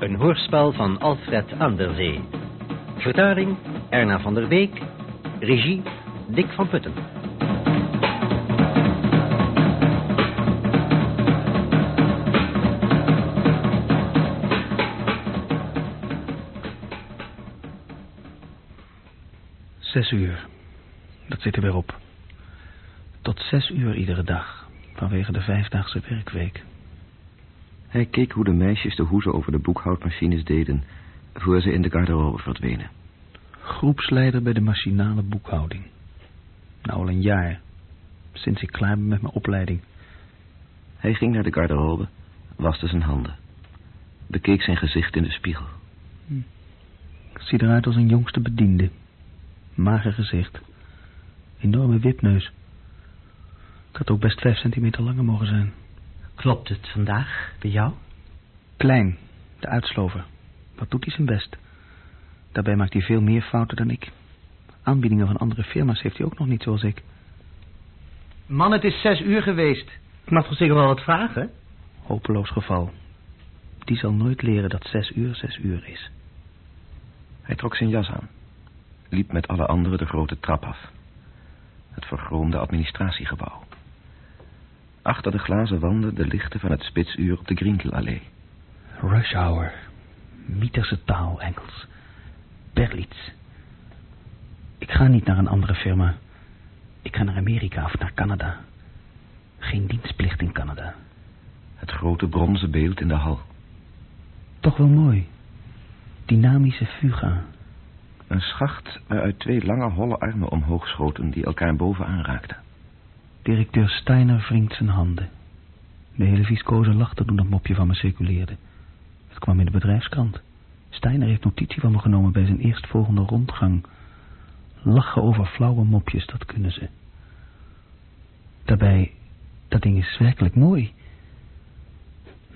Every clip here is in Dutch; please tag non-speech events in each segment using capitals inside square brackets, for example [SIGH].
Een hoorspel van Alfred Anderzee. Vertaling Erna van der Beek. Regie Dick van Putten. Zes uur. Dat zit er weer op. Tot zes uur iedere dag. Vanwege de vijfdaagse werkweek. Hij keek hoe de meisjes de hoezen over de boekhoudmachines deden... voor ze in de garderobe verdwenen. Groepsleider bij de machinale boekhouding. Nou al een jaar. Sinds ik klaar ben met mijn opleiding. Hij ging naar de garderobe, waste zijn handen. Bekeek zijn gezicht in de spiegel. Ik zie eruit als een jongste bediende. Mager gezicht. Enorme wipneus. Ik had ook best vijf centimeter langer mogen zijn. Klopt het vandaag bij jou? Klein, de uitslover. Wat doet hij zijn best? Daarbij maakt hij veel meer fouten dan ik. Aanbiedingen van andere firma's heeft hij ook nog niet zoals ik. Man, het is zes uur geweest. Ik mag toch zeker wel wat vragen? Hopeloos geval. Die zal nooit leren dat zes uur zes uur is. Hij trok zijn jas aan. Liep met alle anderen de grote trap af. Het vergroomde administratiegebouw. Achter de glazen wanden de lichten van het spitsuur op de Grindelallee. Rush hour. Mieterse taal, Engels. Berlitz. Ik ga niet naar een andere firma. Ik ga naar Amerika of naar Canada. Geen dienstplicht in Canada. Het grote bronzen beeld in de hal. Toch wel mooi. Dynamische fuga. Een schacht waaruit twee lange holle armen omhoog schoten die elkaar bovenaan raakten. Directeur Steiner wringt zijn handen. De hele viscose lachte toen dat mopje van me circuleerde. Het kwam in de bedrijfskrant. Steiner heeft notitie van me genomen bij zijn eerstvolgende rondgang. Lachen over flauwe mopjes, dat kunnen ze. Daarbij, dat ding is werkelijk mooi.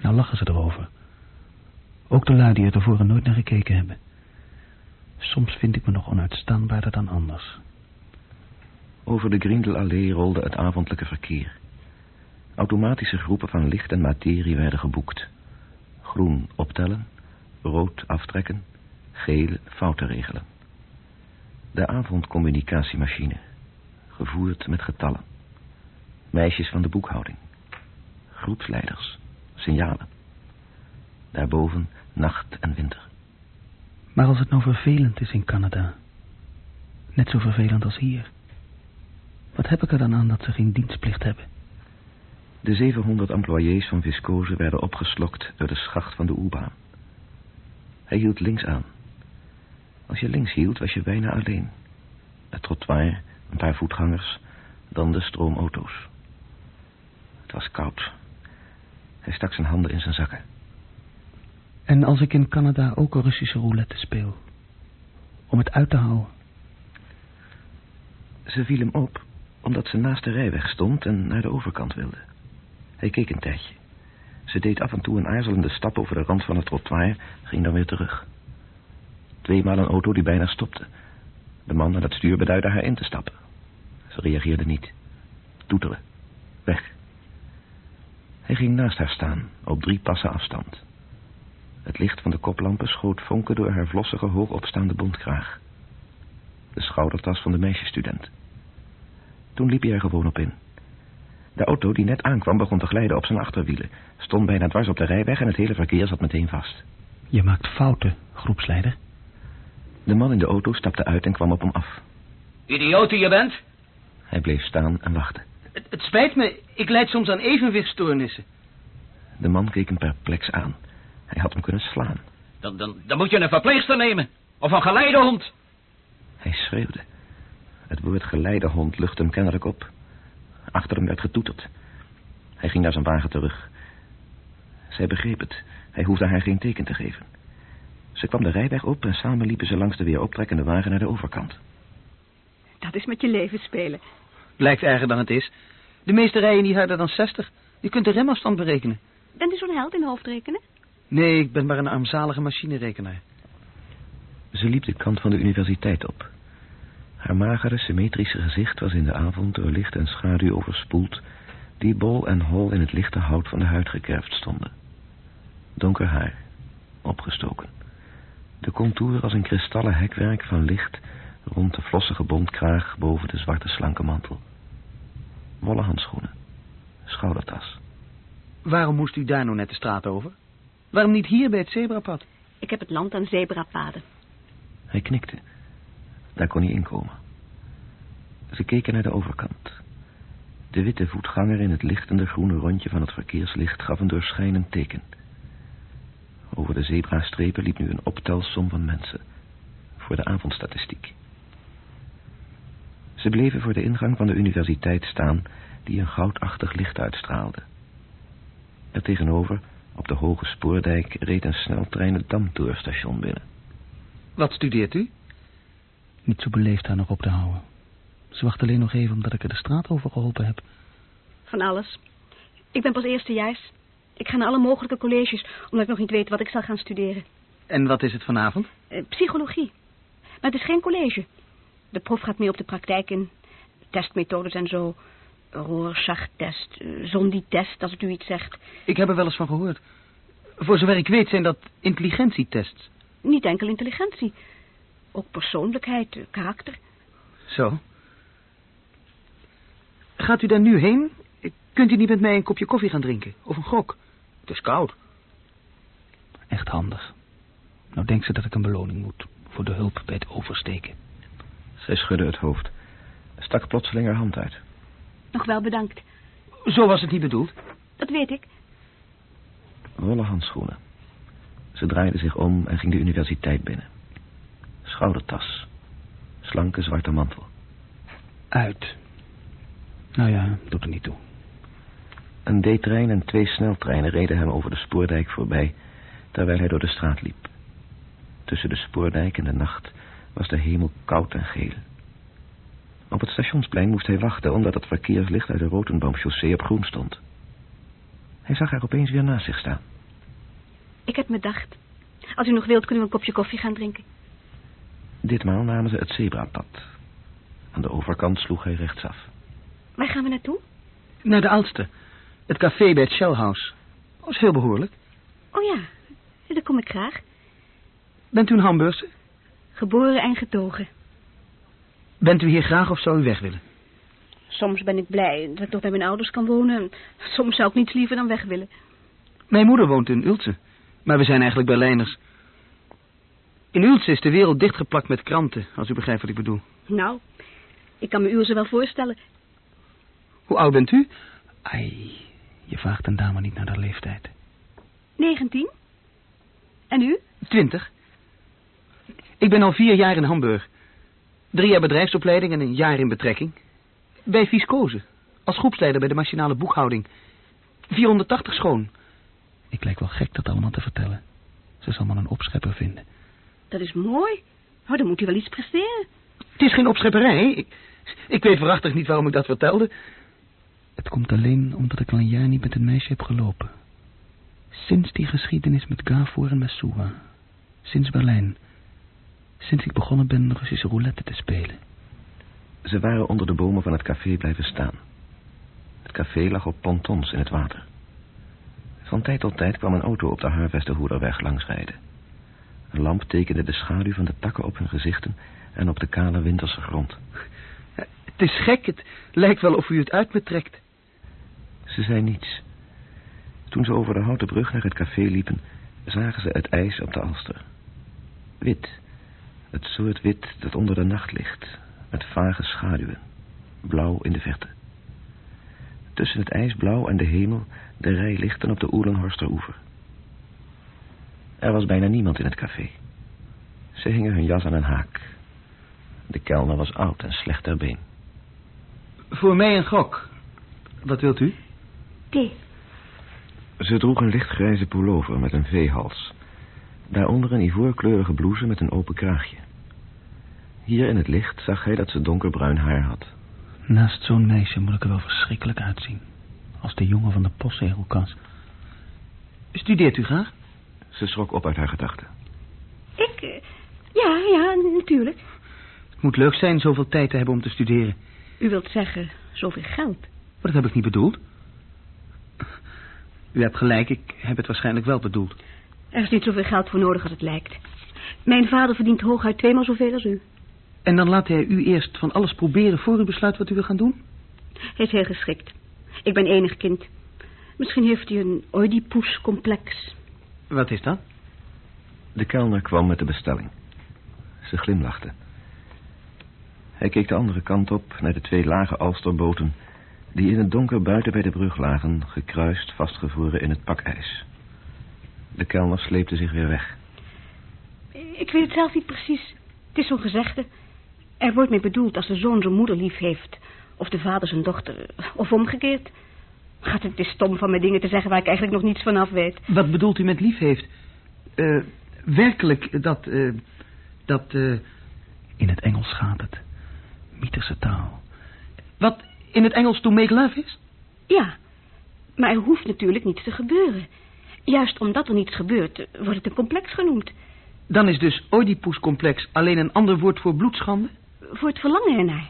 Nou lachen ze erover. Ook de lui die er tevoren nooit naar gekeken hebben. Soms vind ik me nog onuitstaanbaarder dan anders. Over de Grindelallee rolde het avondelijke verkeer. Automatische groepen van licht en materie werden geboekt. Groen optellen, rood aftrekken, geel fouten regelen. De avondcommunicatiemachine, gevoerd met getallen. Meisjes van de boekhouding. Groepsleiders, signalen. Daarboven nacht en winter. Maar als het nou vervelend is in Canada, net zo vervelend als hier, wat heb ik er dan aan dat ze geen dienstplicht hebben? De 700 employés van Viscose werden opgeslokt door de schacht van de U-baan. Hij hield links aan. Als je links hield, was je bijna alleen. Het trottoir, een paar voetgangers, dan de stroom auto's. Het was koud. Hij stak zijn handen in zijn zakken. En als ik in Canada ook een Russische roulette speel? Om het uit te houden? Ze viel hem op omdat ze naast de rijweg stond en naar de overkant wilde. Hij keek een tijdje. Ze deed af en toe een aarzelende stap over de rand van het trottoir, ging dan weer terug. Tweemaal een auto die bijna stopte. De man aan het stuur beduidde haar in te stappen. Ze reageerde niet. Toeteren. Weg. Hij ging naast haar staan, op drie passen afstand. Het licht van de koplampen schoot vonken door haar vlossige, hoogopstaande bontkraag. De schoudertas van de meisjesstudent. Toen liep hij er gewoon op in. De auto die net aankwam begon te glijden op zijn achterwielen. Stond bijna dwars op de rijweg en het hele verkeer zat meteen vast. Je maakt fouten, groepsleider. De man in de auto stapte uit en kwam op hem af. Idioot die je bent? Hij bleef staan en wachtte. Het, het spijt me, ik leid soms aan evenwichtstoornissen. De man keek hem perplex aan. Hij had hem kunnen slaan. Dan, dan, dan moet je een verpleegster nemen. Of een geleidehond. Hij schreeuwde. Het woord geleidehond luchtte hem kennelijk op. Achter hem werd getoeterd. Hij ging naar zijn wagen terug. Zij begreep het. Hij hoefde haar geen teken te geven. Ze kwam de rijweg op en samen liepen ze langs de weer optrekkende wagen naar de overkant. Dat is met je leven spelen. Blijkt erger dan het is. De meeste rijden niet harder dan 60. Je kunt de remafstand berekenen. Bent u zo'n held in hoofdrekenen? Nee, ik ben maar een armzalige machinerekenaar. Ze liep de kant van de universiteit op. Haar magere, symmetrische gezicht was in de avond door licht en schaduw overspoeld... die bol en hol in het lichte hout van de huid gekerfd stonden. Donker haar, opgestoken. De contour als een kristallen hekwerk van licht rond de flossige bontkraag boven de zwarte slanke mantel. Wollen handschoenen, schoudertas. Waarom moest u daar nou net de straat over? Waarom niet hier bij het zebrapad? Ik heb het land aan zebrapaden. Hij knikte. Daar kon hij inkomen. Ze keken naar de overkant. De witte voetganger in het lichtende groene rondje van het verkeerslicht gaf een doorschijnend teken. Over de zebrastrepen liep nu een optelsom van mensen. Voor de avondstatistiek. Ze bleven voor de ingang van de universiteit staan... die een goudachtig licht uitstraalde. Er tegenover, op de hoge spoordijk... reed een sneltrein het Damtoorstation binnen. Wat studeert u? Niet zo beleefd haar nog op te houden. Ze wacht alleen nog even omdat ik er de straat over geholpen heb. Van alles. Ik ben pas eerstejaars. Ik ga naar alle mogelijke colleges, omdat ik nog niet weet wat ik zal gaan studeren. En wat is het vanavond? Eh, psychologie. Maar het is geen college. De prof gaat mee op de praktijk in. Testmethodes en zo. Rorschach-test, eh, Zondi-test, als het u iets zegt. Ik heb er wel eens van gehoord. Voor zover ik weet zijn dat intelligentietests. Niet enkel intelligentie. Ook persoonlijkheid, eh, karakter. Zo. Gaat u daar nu heen? Kunt u niet met mij een kopje koffie gaan drinken? Of een grok? Het is koud. Echt handig. Nou denkt ze dat ik een beloning moet voor de hulp bij het oversteken. Zij schudde het hoofd. Stak plotseling haar hand uit. Nog wel bedankt. Zo was het niet bedoeld. Dat weet ik. Wollen handschoenen. Ze draaide zich om en ging de universiteit binnen. Schoudertas. Slanke zwarte mantel. Uit. Nou ja, doet er niet toe. Een D-trein en twee sneltreinen reden hem over de spoordijk voorbij... terwijl hij door de straat liep. Tussen de spoordijk en de nacht was de hemel koud en geel. Op het stationsplein moest hij wachten... omdat het verkeerslicht uit de Rotenboomchaussee op groen stond. Hij zag haar opeens weer naast zich staan. Ik heb me dacht. Als u nog wilt, kunnen we een kopje koffie gaan drinken. Ditmaal namen ze het zebrapad. Aan de overkant sloeg hij rechtsaf. Waar gaan we naartoe? Naar de oudste. Het café bij het Shell House. Dat is heel behoorlijk. Oh ja, daar kom ik graag. Bent u een Hamburgse? Geboren en getogen. Bent u hier graag of zou u weg willen? Soms ben ik blij dat ik nog bij mijn ouders kan wonen. Soms zou ik niets liever dan weg willen. Mijn moeder woont in Ultse. Maar we zijn eigenlijk Berlijners. In Ultse is de wereld dichtgeplakt met kranten, als u begrijpt wat ik bedoel. Nou, ik kan me Ulse wel voorstellen. Hoe oud bent u? Ai, je vraagt een dame niet naar haar leeftijd. 19. En u? Twintig. Ik ben al vier jaar in Hamburg. Drie jaar bedrijfsopleiding en een jaar in betrekking. Bij Viscose. Als groepsleider bij de machinale boekhouding. 480 schoon. Ik lijk wel gek dat allemaal te vertellen. Ze zal maar een opschepper vinden. Dat is mooi. Oh, dan moet u wel iets presteren. Het is geen opschepperij. Ik, ik weet waarachtig niet waarom ik dat vertelde. Het komt alleen omdat ik al een jaar niet met een meisje heb gelopen. Sinds die geschiedenis met Gavour en Messoua. Sinds Berlijn. Sinds ik begonnen ben Russische roulette te spelen. Ze waren onder de bomen van het café blijven staan. Het café lag op pontons in het water. Van tijd tot tijd kwam een auto op de Haarvesterhoederweg langsrijden. Een lamp tekende de schaduw van de takken op hun gezichten en op de kale winterse grond. Het is gek, het lijkt wel of u het uit me trekt. Ze zei niets. Toen ze over de houten brug naar het café liepen, zagen ze het ijs op de Alster. Wit. Het soort wit dat onder de nacht ligt, met vage schaduwen. Blauw in de verte. Tussen het ijsblauw en de hemel de rij lichten op de Oelenhorster oever. Er was bijna niemand in het café. Ze hingen hun jas aan een haak. De kelner was oud en slecht ter been. Voor mij een gok. Wat wilt u? Thee. Ze droeg een lichtgrijze pullover met een V-hals. Daaronder een ivoorkleurige blouse met een open kraagje. Hier in het licht zag hij dat ze donkerbruin haar had. Naast zo'n meisje moet ik er wel verschrikkelijk uitzien. Als de jongen van de postzegelkast. Studeert u graag? Ze schrok op uit haar gedachten. Ik? eh, ja, ja, natuurlijk. Het moet leuk zijn zoveel tijd te hebben om te studeren. U wilt zeggen, zoveel geld. Maar dat heb ik niet bedoeld. U hebt gelijk, ik heb het waarschijnlijk wel bedoeld. Er is niet zoveel geld voor nodig als het lijkt. Mijn vader verdient hooguit tweemaal zoveel als u. En dan laat hij u eerst van alles proberen voor u besluit wat u wil gaan doen? Hij is heel geschikt. Ik ben enig kind. Misschien heeft hij een Oedipus-complex. Wat is dat? De kelner kwam met de bestelling. Ze glimlachte. Hij keek de andere kant op naar de twee lage alsterboten... die in het donker buiten bij de brug lagen... gekruist vastgevroren in het pakijs. De kelner sleepte zich weer weg. Ik weet het zelf niet precies. Het is zo'n gezegde. Er wordt mee bedoeld als de zoon zijn moeder lief heeft... of de vader zijn dochter, of omgekeerd. Gaat het is stom van me dingen te zeggen waar ik eigenlijk nog niets van af weet. Wat bedoelt u met lief heeft? Eh, werkelijk dat... eh, dat... eh, In het Engels gaat het. Mythische taal. wat in het Engels to make love is? Ja, maar er hoeft natuurlijk niets te gebeuren. Juist omdat er niets gebeurt, wordt het een complex genoemd. Dan is dus Oedipus-complex alleen een ander woord voor bloedschande? Voor het verlangen ernaar.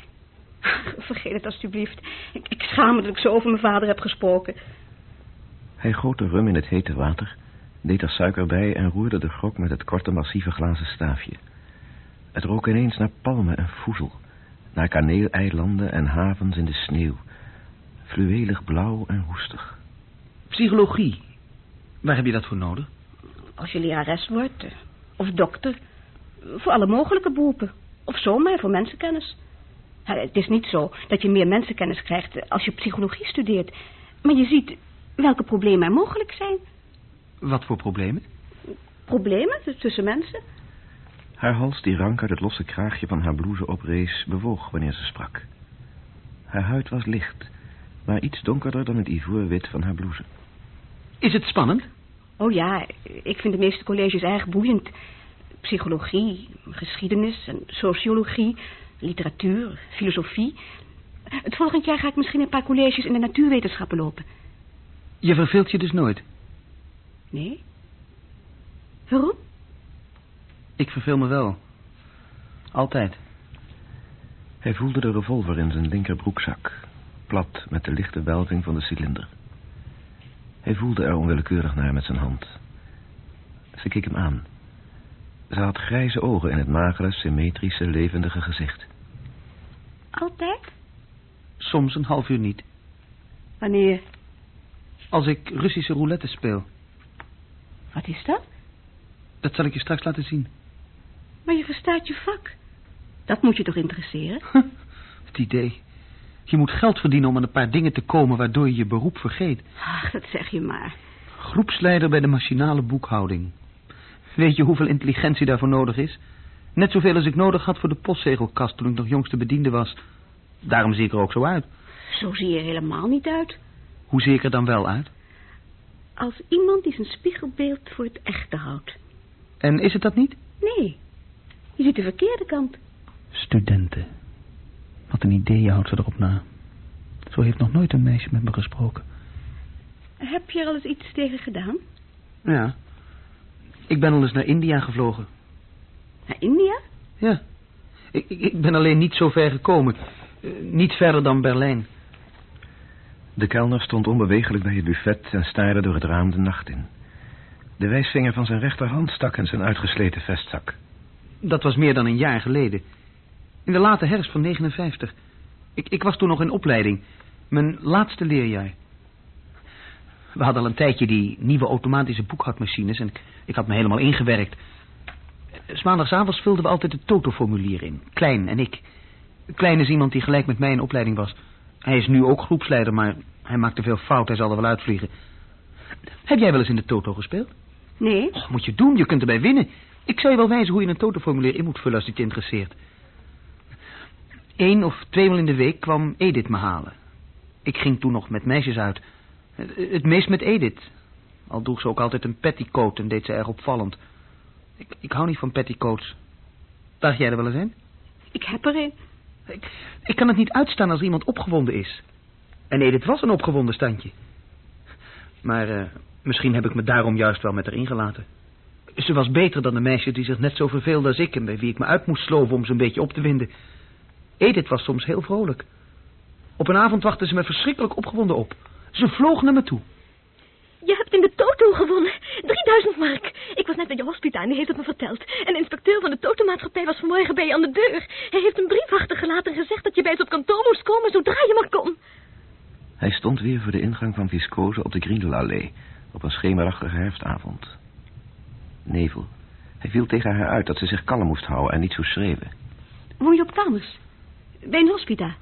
[LAUGHS] Vergeet het alstublieft. Ik, ik schaam me dat ik zo over mijn vader heb gesproken. Hij goot de rum in het hete water... deed er suiker bij en roerde de grok met het korte massieve glazen staafje. Het rook ineens naar palmen en voezel... naar kaneeleilanden en havens in de sneeuw... fluwelig blauw en roestig. Psychologie. Waar heb je dat voor nodig? Als je lerares wordt, eh, of dokter. Voor alle mogelijke beroepen. Of zomaar voor mensenkennis. Het is niet zo dat je meer mensenkennis krijgt als je psychologie studeert. Maar je ziet welke problemen er mogelijk zijn. Wat voor problemen? Problemen tussen mensen. Haar hals, die rank uit het losse kraagje van haar blouse oprees, bewoog wanneer ze sprak. Haar huid was licht, maar iets donkerder dan het ivoorwit van haar blouse. Is het spannend? Oh ja, ik vind de meeste colleges erg boeiend. Psychologie, geschiedenis en sociologie, literatuur, filosofie. Het volgend jaar ga ik misschien een paar colleges in de natuurwetenschappen lopen. Je verveelt je dus nooit. Nee? Waarom? Ik verveel me wel. Altijd. Hij voelde de revolver in zijn linkerbroekzak, plat met de lichte welving van de cilinder. Hij voelde er onwillekeurig naar met zijn hand. Ze keek hem aan. Ze had grijze ogen in het magere, symmetrische, levendige gezicht. Altijd? Soms een half uur niet. Wanneer? Als ik Russische roulette speel. Wat is dat? Dat zal ik je straks laten zien. Maar je verstaat je vak. Dat moet je toch interesseren? Het idee. Je moet geld verdienen om aan een paar dingen te komen waardoor je je beroep vergeet. Ach, dat zeg je maar. Groepsleider bij de machinale boekhouding. Weet je hoeveel intelligentie daarvoor nodig is? Net zoveel als ik nodig had voor de postzegelkast toen ik nog jongste bediende was. Daarom zie ik er ook zo uit. Zo zie je er helemaal niet uit. Hoe zie ik er dan wel uit? Als iemand die zijn spiegelbeeld voor het echte houdt. En is het dat niet? Nee, je ziet de verkeerde kant. Studenten. Wat een idee houdt ze erop na. Zo heeft nog nooit een meisje met me gesproken. Heb je er al eens iets tegen gedaan? Ja. Ik ben al eens naar India gevlogen. Naar India? Ja. Ik, ik, ben alleen niet zo ver gekomen. Eh, niet verder dan Berlijn. De kelner stond onbewegelijk bij het buffet en staarde door het raam de nacht in. De wijsvinger van zijn rechterhand stak in zijn uitgesleten vestzak. Dat was meer dan een jaar geleden. In de late herfst van 59. Ik, ik was toen nog in opleiding. Mijn laatste leerjaar. We hadden al een tijdje die nieuwe automatische boekhoudmachines... en ik, ik had me helemaal ingewerkt. S maandagavonds vulden we altijd het totoformulier in. Klein en ik. Klein is iemand die gelijk met mij in opleiding was. Hij is nu ook groepsleider, maar hij maakte veel fout. Hij zal er wel uitvliegen. Heb jij wel eens in de toto gespeeld? Nee. Moet je doen, je kunt erbij winnen. Ik zal je wel wijzen hoe je een totoformulier in moet vullen als dit je interesseert. Eén of tweemaal in de week kwam Edith me halen. Ik ging toen nog met meisjes uit. Het, meest met Edith. Al droeg ze ook altijd een petticoat en deed ze erg opvallend. Ik, ik hou niet van petticoats. Dacht jij er wel eens in? Ik heb er een. Ik, ik kan het niet uitstaan als iemand opgewonden is. En Edith was een opgewonden standje. Maar eh, misschien heb ik me daarom juist wel met haar ingelaten. Ze was beter dan de meisjes die zich net zo verveelden als ik... en bij wie ik me uit moest sloven om ze een beetje op te winden. Edith was soms heel vrolijk. Op een avond wachtte ze me verschrikkelijk opgewonden op. Ze vloog naar me toe. Je hebt in de toto gewonnen. 3000 mark. Ik was net bij je hospita en die heeft het me verteld. En de inspecteur van de totomaatschappij was vanmorgen bij je aan de deur. Hij heeft een brief achtergelaten en gezegd dat je bij op kantoor moest komen zodra je maar kon. Hij stond weer voor de ingang van Viscose op de Grindelallee... op een schemerachtige herfstavond. Nevel. Hij viel tegen haar uit dat ze zich kalm moest houden en niet zo schreeuwen. Woon je op kamers? Bij een hospita?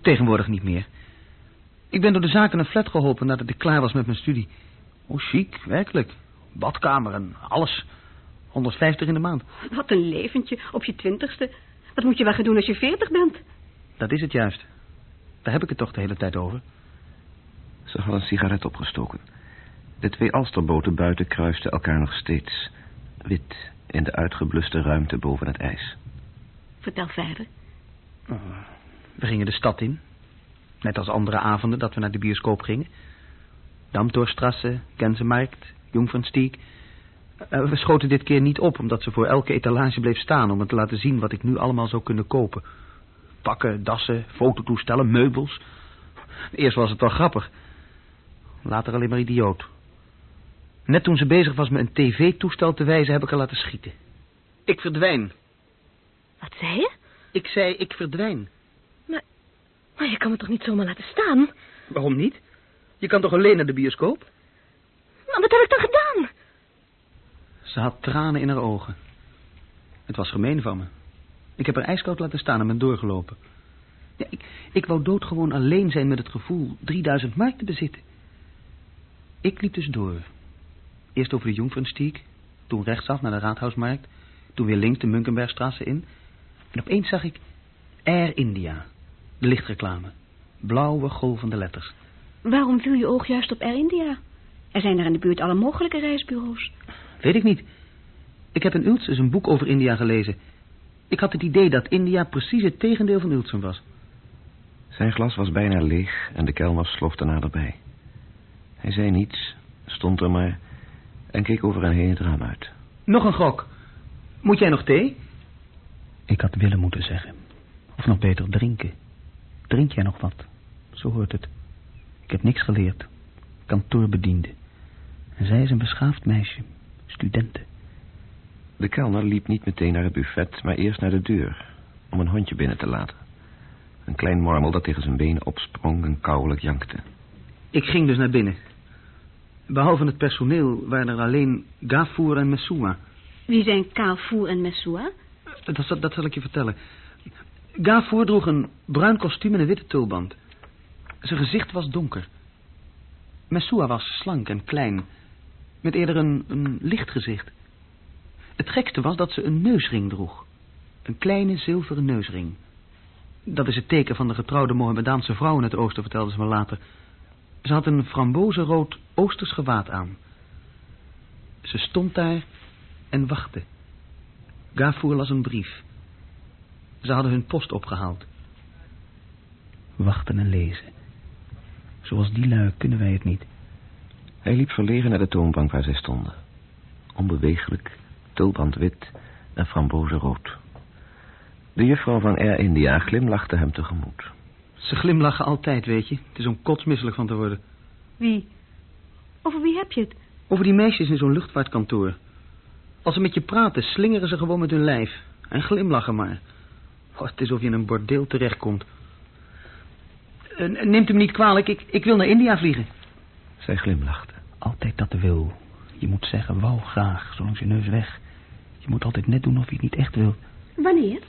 Tegenwoordig niet meer. Ik ben door de zaken een flat geholpen nadat ik klaar was met mijn studie. Oh, chic, werkelijk. Badkamer en alles. 150 in de maand. Wat een leventje, op je twintigste. Wat moet je wel gaan doen als je veertig bent? Dat is het juist. Daar heb ik het toch de hele tijd over. Ze had een sigaret opgestoken. De twee alsterboten buiten kruisten elkaar nog steeds. Wit in de uitgebluste ruimte boven het ijs. Vertel verder. We gingen de stad in. Net als andere avonden dat we naar de bioscoop gingen. Damtorstrasse, Kensemarkt, Jungfernstieg. Eh, We schoten dit keer niet op, omdat ze voor elke etalage bleef staan... om het te laten zien wat ik nu allemaal zou kunnen kopen. Pakken, dassen, fototoestellen, meubels. Eerst was het wel grappig. Later alleen maar idioot. Net toen ze bezig was me een tv-toestel te wijzen... heb ik haar laten schieten. Ik verdwijn. Wat zei je? Ik zei, ik verdwijn. Maar je kan me toch niet zomaar laten staan? Waarom niet? Je kan toch alleen naar de bioscoop? Maar wat heb ik dan gedaan? Ze had tranen in haar ogen. Het was gemeen van me. Ik heb haar ijskoud laten staan en ben doorgelopen. Ja, ik, ik wou doodgewoon alleen zijn met het gevoel 3000 mark te bezitten. Ik liep dus door. Eerst over de Jungfernstieg, toen rechtsaf naar de Raadhuismarkt, toen weer links de Munkenbergstraße in. En opeens zag ik Air India, de lichtreclame. Blauwe golvende letters. Waarom viel je oog juist op Air India? Er zijn er in de buurt alle mogelijke reisbureaus. Weet ik niet. Ik heb in Ultsen een boek over India gelezen. Ik had het idee dat India precies het tegendeel van Ultsen was. Zijn glas was bijna leeg en de kelner slofte naderbij. Hij zei niets, stond er maar en keek over een heen het raam uit. Nog een gok. Moet jij nog thee? Ik had willen moeten zeggen. Of nog beter drinken. Drink jij nog wat? Zo hoort het. Ik heb niks geleerd. Kantoorbediende. En zij is een beschaafd meisje. Studenten. De kelner liep niet meteen naar het buffet, maar eerst naar de deur... om een hondje binnen te laten. Een klein mormel dat tegen zijn benen opsprong en kouwelijk jankte. Ik ging dus naar binnen. Behalve het personeel waren er alleen Gafour en Messoua. Wie zijn Kaalvoer en Messoua? Dat, dat zal ik je vertellen. Gafour droeg een bruin kostuum en een witte tulband. Zijn gezicht was donker. Messoua was slank en klein, met eerder een, licht gezicht. Het gekste was dat ze een neusring droeg. Een kleine zilveren neusring. Dat is het teken van de getrouwde Mohammedaanse vrouw in het oosten, vertelde ze me later. Ze had een frambozenrood oosters gewaad aan. Ze stond daar en wachtte. Gafour las een brief. Ze hadden hun post opgehaald. Wachten en lezen. Zoals die lui kunnen wij het niet. Hij liep verlegen naar de toonbank waar zij stonden. Onbeweeglijk, tulband wit en frambozenrood. De juffrouw van Air India glimlachte hem tegemoet. Ze glimlachen altijd, weet je. Het is om kotsmisselijk van te worden. Wie? Over wie heb je het? Over die meisjes in zo'n luchtvaartkantoor. Als ze met je praten, slingeren ze gewoon met hun lijf. En glimlachen maar. Oh, het is of je in een bordeel terechtkomt. Eh, neemt u me niet kwalijk, ik, ik wil naar India vliegen. Zij glimlachte. Altijd dat wil. Je moet zeggen, wou graag, zolang je neus weg. Je moet altijd net doen of je het niet echt wil. Wanneer?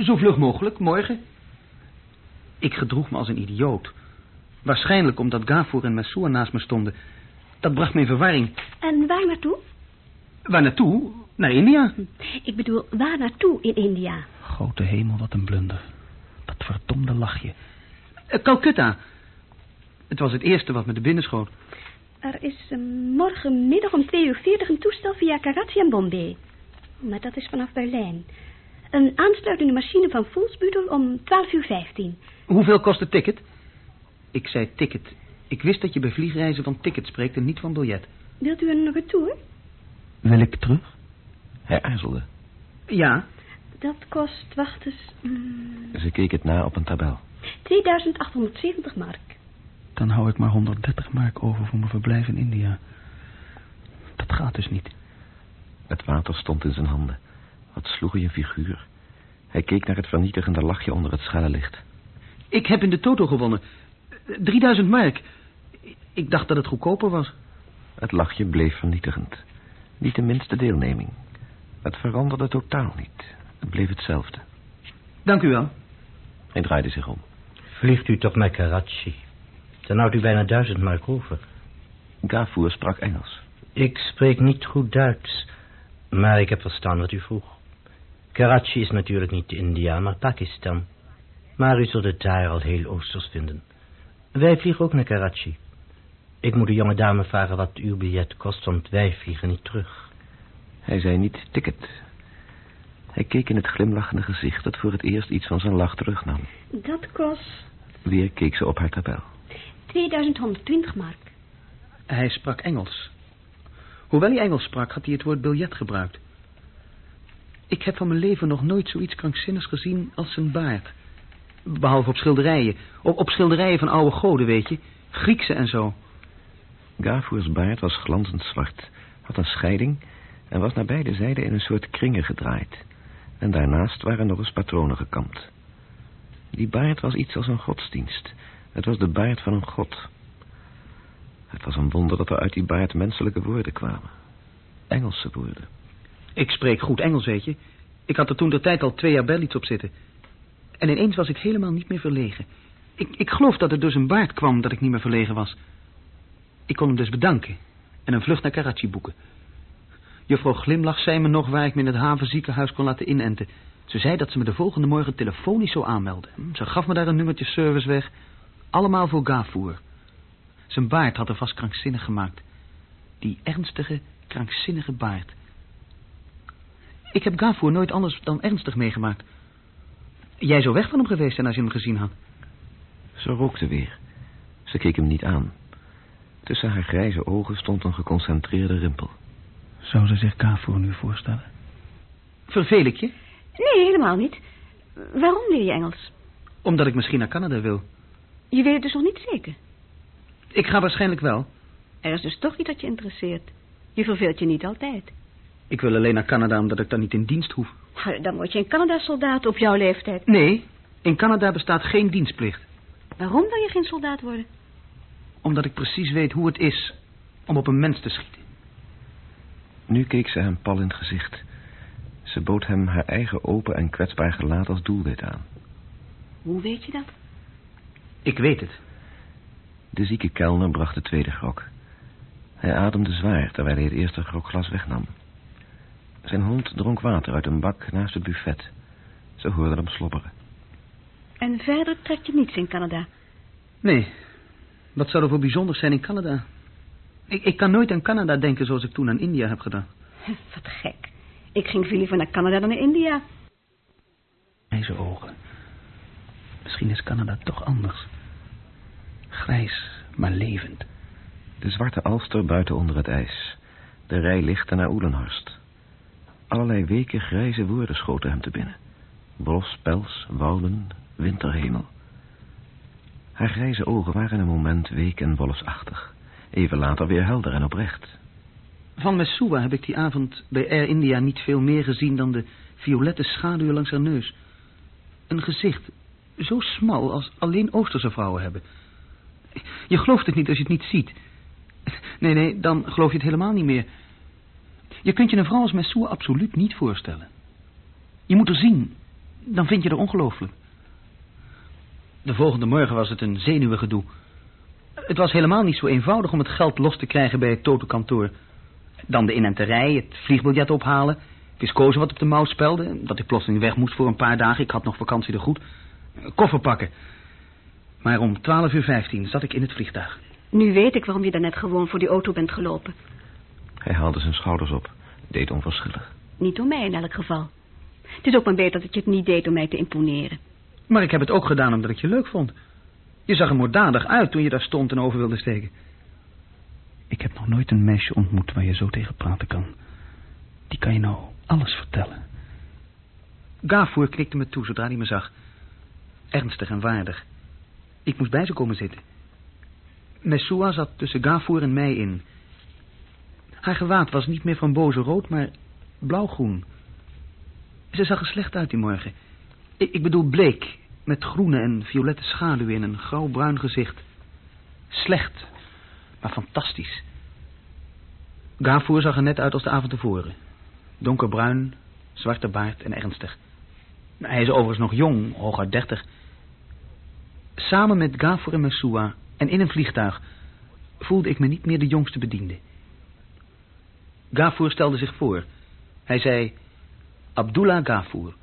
Zo vlug mogelijk, morgen. Ik gedroeg me als een idioot. Waarschijnlijk omdat Gafour en Messoua naast me stonden. Dat bracht me in verwarring. En waar naartoe? Waar naartoe? Naar India. Ik bedoel, waar naartoe in India? Grote hemel, wat een blunder. Dat verdomde lachje. Eh, Calcutta. Het was het eerste wat me er binnen schoot. Er is eh, morgenmiddag om 2 uur 40 een toestel via Karachi en Bombay. Maar dat is vanaf Berlijn. Een aansluitende machine van Volksbüttel om 12 uur 15. Hoeveel kost het ticket? Ik zei ticket. Ik wist dat je bij vliegreizen van ticket spreekt en niet van biljet. Wilt u een retour? Wil ik terug? Hij aarzelde. Ja, Dat kost, wacht eens, mm, Ze keek het na op een tabel. 2870 mark. Dan hou ik maar 130 mark over voor mijn verblijf in India. Dat gaat dus niet. Het water stond in zijn handen. Wat sloeg hij een figuur. Hij keek naar het vernietigende lachje onder het schelle licht. Ik heb in de toto gewonnen. 3000 mark. Ik dacht dat het goedkoper was. Het lachje bleef vernietigend. Niet de minste deelneming. Het veranderde totaal niet. Het bleef hetzelfde. Dank u wel. Hij draaide zich om. Vliegt u toch naar Karachi? Dan houdt u bijna duizend mark over. Gafour sprak Engels. Ik spreek niet goed Duits, maar ik heb verstaan wat u vroeg. Karachi is natuurlijk niet India, maar Pakistan. Maar u zult het daar al heel oosters vinden. Wij vliegen ook naar Karachi. Ik moet de jonge dame vragen wat uw biljet kost, want wij vliegen niet terug. Hij zei niet ticket. Hij keek in het glimlachende gezicht dat voor het eerst iets van zijn lach terugnam. Dat kost Weer keek ze op haar tabel. 2120 mark. Hij sprak Engels. Hoewel hij Engels sprak, had hij het woord biljet gebruikt. Ik heb van mijn leven nog nooit zoiets krankzinnigs gezien als zijn baard. Behalve op schilderijen. Op, op schilderijen van oude goden, weet je. Griekse en zo. Gafours baard was glanzend zwart, had een scheiding en was naar beide zijden in een soort kringen gedraaid. En daarnaast waren nog eens patronen gekamd. Die baard was iets als een godsdienst. Het was de baard van een god. Het was een wonder dat er uit die baard menselijke woorden kwamen. Engelse woorden. Ik spreek goed Engels, weet je. Ik had er toen de tijd al twee jaar Berlitz op zitten. En ineens was ik helemaal niet meer verlegen. Ik, ik geloof dat het door zijn baard kwam dat ik niet meer verlegen was. Ik kon hem dus bedanken en een vlucht naar Karachi boeken. Juffrouw Glimlach zei me nog waar ik me in het havenziekenhuis kon laten inenten. Ze zei dat ze me de volgende morgen telefonisch zou aanmelden. Ze gaf me daar een nummertje service weg. Allemaal voor Gafour. Zijn baard had er vast krankzinnig gemaakt. Die ernstige, krankzinnige baard. Ik heb Gafour nooit anders dan ernstig meegemaakt. Jij zou weg van hem geweest zijn als je hem gezien had. Ze rookte weer. Ze keek hem niet aan. Tussen haar grijze ogen stond een geconcentreerde rimpel. Zou ze zich Gafour nu voorstellen? Vervel ik je? Nee, helemaal niet. Waarom leer je Engels? Omdat ik misschien naar Canada wil. Je weet het dus nog niet zeker. Ik ga waarschijnlijk wel. Er is dus toch iets dat je interesseert. Je verveelt je niet altijd. Ik wil alleen naar Canada omdat ik dan niet in dienst hoef. Dan word je een Canada-soldaat op jouw leeftijd. Nee, in Canada bestaat geen dienstplicht. Waarom wil je geen soldaat worden? Omdat ik precies weet hoe het is om op een mens te schieten. Nu keek ze hem pal in het gezicht. Ze bood hem haar eigen open en kwetsbaar gelaat als doelwit aan. Hoe weet je dat? Ik weet het. De zieke kelner bracht de tweede grok. Hij ademde zwaar terwijl hij het eerste grokglas wegnam. Zijn hond dronk water uit een bak naast het buffet. Ze hoorden hem slobberen. En verder trek je niets in Canada. Nee, wat zou er voor bijzonders zijn in Canada? Ik, ik kan nooit aan Canada denken zoals ik toen aan India heb gedaan. [LAUGHS] Wat gek. Ik ging veel liever naar Canada dan naar India. Ijze ogen. Misschien is Canada toch anders. Grijs, maar levend. De zwarte alster buiten onder het ijs. De rij lichten naar Oelenhorst. Allerlei weken grijze woorden schoten hem te binnen. Bos, pels, wouden, winterhemel. Haar grijze ogen waren een moment week en wolfsachtig. Even later weer helder en oprecht. Van Messoua heb ik die avond bij Air India niet veel meer gezien dan de violette schaduw langs haar neus. Een gezicht, zo smal als alleen Oosterse vrouwen hebben. Je gelooft het niet als je het niet ziet. Nee, nee, dan geloof je het helemaal niet meer. Je kunt je een vrouw als Messoua absoluut niet voorstellen. Je moet er zien, dan vind je er ongelooflijk. De volgende morgen was het een zenuwengedoe. Het was helemaal niet zo eenvoudig om het geld los te krijgen bij het totenkantoor. Dan de inenterij, het vliegbiljet ophalen. Viscose wat op de mouw spelde. Dat ik plotseling weg moest voor een paar dagen. Ik had nog vakantie er goed. Koffer pakken. Maar om 12 uur 15 zat ik in het vliegtuig. Nu weet ik waarom je daarnet gewoon voor die auto bent gelopen. Hij haalde zijn schouders op, deed onverschillig. Niet door mij in elk geval. Het is ook maar beter dat je het niet deed om mij te imponeren. Maar ik heb het ook gedaan omdat ik je leuk vond. Je zag er moorddadig uit toen je daar stond en over wilde steken. Ik heb nog nooit een meisje ontmoet waar je zo tegen praten kan. Die kan je nou alles vertellen. Gafour knikte me toe zodra hij me zag. Ernstig en waardig. Ik moest bij ze komen zitten. Messoua zat tussen Gafour en mij in. Haar gewaad was niet meer van boze rood, maar blauwgroen. Ze zag er slecht uit die morgen. Ik, ik bedoel bleek, met groene en violette schaduwen in een grauw-bruin gezicht. Slecht, maar fantastisch. Gafour zag er net uit als de avond tevoren. Donkerbruin, zwarte baard en ernstig. Hij is overigens nog jong, hooguit dertig. Samen met Gafour en Messoua en in een vliegtuig voelde ik me niet meer de jongste bediende. Gafour stelde zich voor. Hij zei, Abdullah Gafour.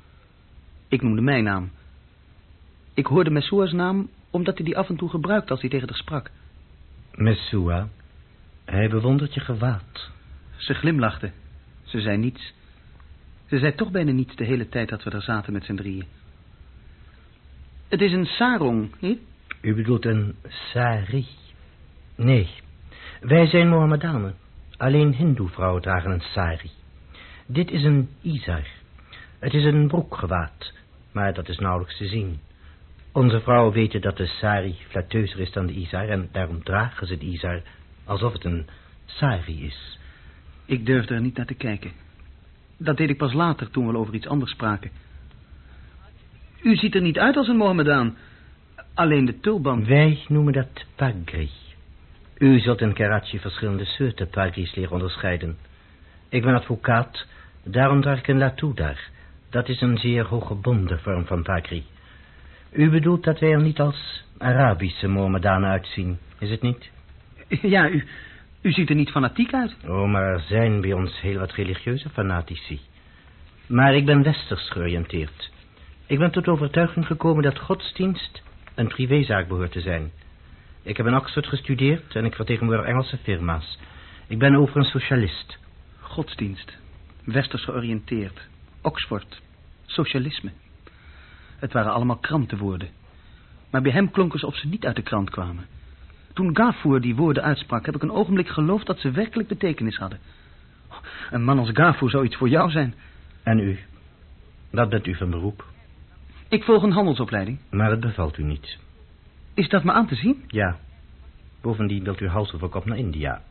Ik noemde mijn naam. Ik hoorde Messoua's naam omdat hij die af en toe gebruikte als hij tegen haar sprak. Messoua, hij bewondert je gewaad. Ze glimlachte. Ze zei niets. Ze zei toch bijna niets de hele tijd dat we daar zaten met z'n drieën. Het is een sarong, niet? U bedoelt een sari? Nee, wij zijn Mohammedanen. Alleen hindoe-vrouwen dragen een sari. Dit is een izar. Het is een broekgewaad, maar dat is nauwelijks te zien. Onze vrouwen weten dat de sari flatteuzer is dan de izar... en daarom dragen ze de izar alsof het een sari is. Ik durfde er niet naar te kijken. Dat deed ik pas later, toen we over iets anders spraken. U ziet er niet uit als een Mohammedaan. Alleen de tulband... Wij noemen dat pagri. U zult in Karachi verschillende soorten pagris leren onderscheiden. Ik ben advocaat, daarom draag ik een latoudar. Dat is een zeer hooggebonden vorm van pagri. U bedoelt dat wij er niet als Arabische Mohammedanen uitzien, is het niet? [LAUGHS] Ja, u, u ziet er niet fanatiek uit. Oh, maar er zijn bij ons heel wat religieuze fanatici. Maar ik ben westers georiënteerd. Ik ben tot overtuiging gekomen dat godsdienst een privézaak behoort te zijn. Ik heb in Oxford gestudeerd en ik vertegenwoordig Engelse firma's. Ik ben over een socialist. Godsdienst. Westers georiënteerd. Oxford. Socialisme. Het waren allemaal krantenwoorden. Maar bij hem klonken ze of ze niet uit de krant kwamen. Toen Gafour die woorden uitsprak, heb ik een ogenblik geloofd dat ze werkelijk betekenis hadden. Een man als Gafour zou iets voor jou zijn. En u? Wat bent u van beroep? Ik volg een handelsopleiding. Maar het bevalt u niet. Is dat me aan te zien? Ja. Bovendien wilt u hals over kop naar India.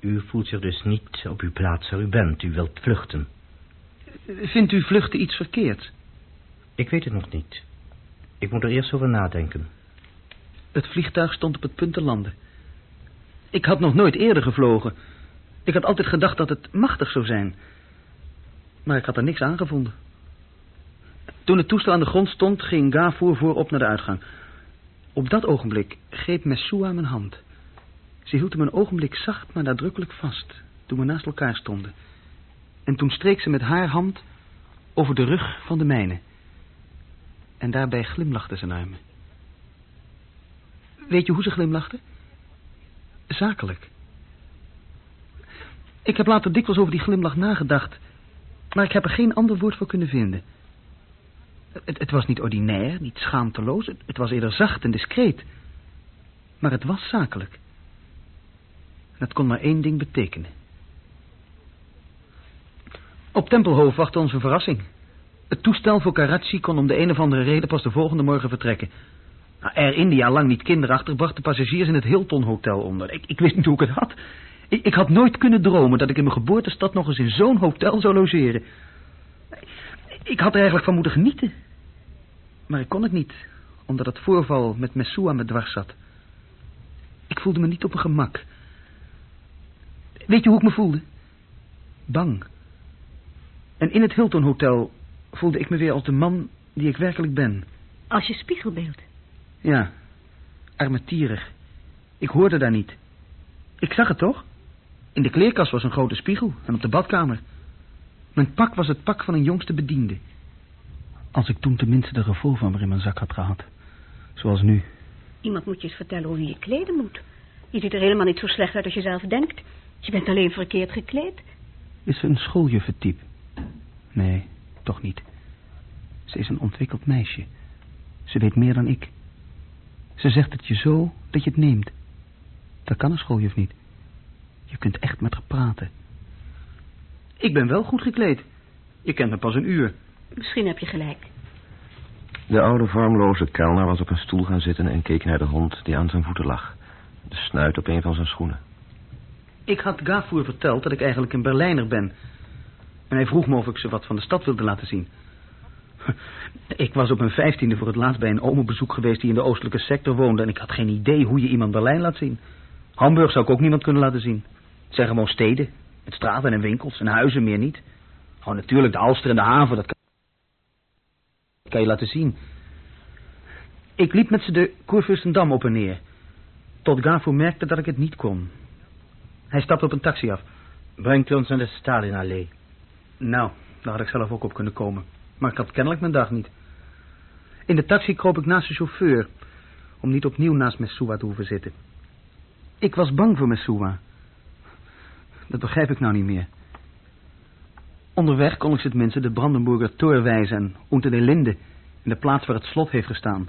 U voelt zich dus niet op uw plaats waar u bent. U wilt vluchten. Vindt u vluchten iets verkeerd? Ik weet het nog niet. Ik moet er eerst over nadenken. Het vliegtuig stond op het punt te landen. Ik had nog nooit eerder gevlogen. Ik had altijd gedacht dat het machtig zou zijn. Maar ik had er niks aan gevonden. Toen het toestel aan de grond stond, ging Gafour voorop naar de uitgang. Op dat ogenblik greep Messoua mijn hand. Ze hield hem een ogenblik zacht, maar nadrukkelijk vast, toen we naast elkaar stonden. En toen streek ze met haar hand over de rug van de mijne. En daarbij glimlachte ze naar me. Weet je hoe ze glimlachte? Zakelijk. Ik heb later dikwijls over die glimlach nagedacht, maar ik heb er geen ander woord voor kunnen vinden. Het, het was niet ordinair, niet schaamteloos, het, was eerder zacht en discreet. Maar het was zakelijk. En het kon maar één ding betekenen. Op Tempelhoofd wachtte onze verrassing. Het toestel voor Karachi kon om de een of andere reden pas de volgende morgen vertrekken. Nou, Air India, lang niet kinderachtig, bracht de passagiers in het Hilton Hotel onder. Ik, ik wist niet hoe ik het had. Ik, ik had nooit kunnen dromen dat ik in mijn geboortestad nog eens in zo'n hotel zou logeren. Ik had er eigenlijk van moeten genieten. Maar ik kon het niet, omdat het voorval met Messoua me dwars zat. Ik voelde me niet op mijn gemak. Weet je hoe ik me voelde? Bang. En in het Hilton Hotel voelde ik me weer als de man die ik werkelijk ben. Als je spiegelbeeld. Ja, armetierig. Ik hoorde daar niet. Ik zag het toch? In de kleerkast was een grote spiegel en op de badkamer. Mijn pak was het pak van een jongste bediende. Als ik toen tenminste de revolver maar in mijn zak had gehad. Zoals nu. Iemand moet je eens vertellen hoe je je kleden moet. Je ziet er helemaal niet zo slecht uit als je zelf denkt. Je bent alleen verkeerd gekleed. Is ze een schooljuffentype? Nee, toch niet. Ze is een ontwikkeld meisje. Ze weet meer dan ik. Ze zegt het je zo dat je het neemt. Dat kan een schooljuf niet. Je kunt echt met haar praten. Ik ben wel goed gekleed. Je kent me pas een uur. Misschien heb je gelijk. De oude vormloze kelner was op een stoel gaan zitten en keek naar de hond die aan zijn voeten lag. de snuit op een van zijn schoenen. Ik had Gafoer verteld dat ik eigenlijk een Berlijner ben. En hij vroeg me of ik ze wat van de stad wilde laten zien. Ik was op mijn vijftiende voor het laatst bij een oom op bezoek geweest die in de oostelijke sector woonde... en ik had geen idee hoe je iemand Berlijn laat zien. Hamburg zou ik ook niemand kunnen laten zien. Het zijn gewoon steden, met straten en winkels en huizen, meer niet. Gewoon natuurlijk de Alster en de haven, dat kan, kan je laten zien. Ik liep met ze de Kurfürstendam op en neer. Tot Gafoer merkte dat ik het niet kon. Hij stapte op een taxi af. Brengt ons naar de Stalinallee. Nou, daar had ik zelf ook op kunnen komen. Maar ik had kennelijk mijn dag niet. In de taxi kroop ik naast de chauffeur... om niet opnieuw naast Messoua te hoeven zitten. Ik was bang voor Messoua. Dat begrijp ik nou niet meer. Onderweg kon ik ze tenminste de Brandenburger Tor wijzen... en Unter de Linde, in de plaats waar het slot heeft gestaan.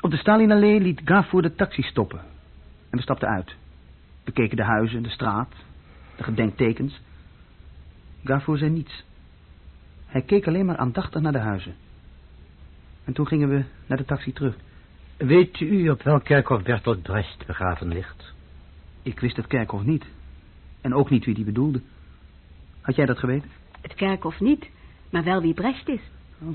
Op de Stalinallee liet Gafour de taxi stoppen. En we stapten uit. Bekeken de huizen, de straat, de gedenktekens. Gafour zei niets. Hij keek alleen maar aandachtig naar de huizen. En toen gingen we naar de taxi terug. Weet u op welk kerkhof Bertolt Brecht begraven ligt? Ik wist het kerkhof niet. En ook niet wie die bedoelde. Had jij dat geweten? Het kerkhof niet, maar wel wie Brecht is.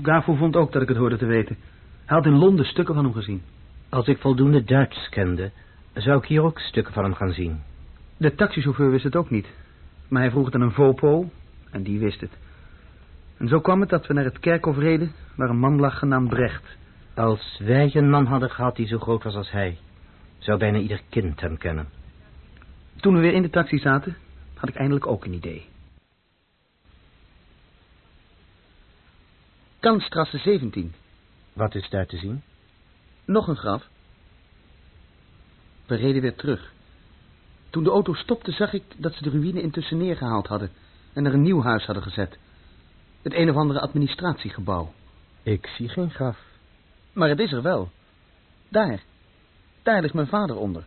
Gafour vond ook dat ik het hoorde te weten. Hij had in Londen stukken van hem gezien. Als ik voldoende Duits kende, zou ik hier ook stukken van hem gaan zien. De taxichauffeur wist het ook niet. Maar hij vroeg het aan een vopo en die wist het. En zo kwam het dat we naar het kerkhof reden waar een man lag genaamd Brecht. Als wij een man hadden gehad die zo groot was als hij, zou bijna ieder kind hem kennen. Toen we weer in de taxi zaten, had ik eindelijk ook een idee. Kantstrasse 17. Wat is daar te zien? Nog een graf. We reden weer terug. Toen de auto stopte zag ik dat ze de ruïne intussen neergehaald hadden en er een nieuw huis hadden gezet. Het een of andere administratiegebouw. Ik zie geen graf. Maar het is er wel. Daar. Daar ligt mijn vader onder.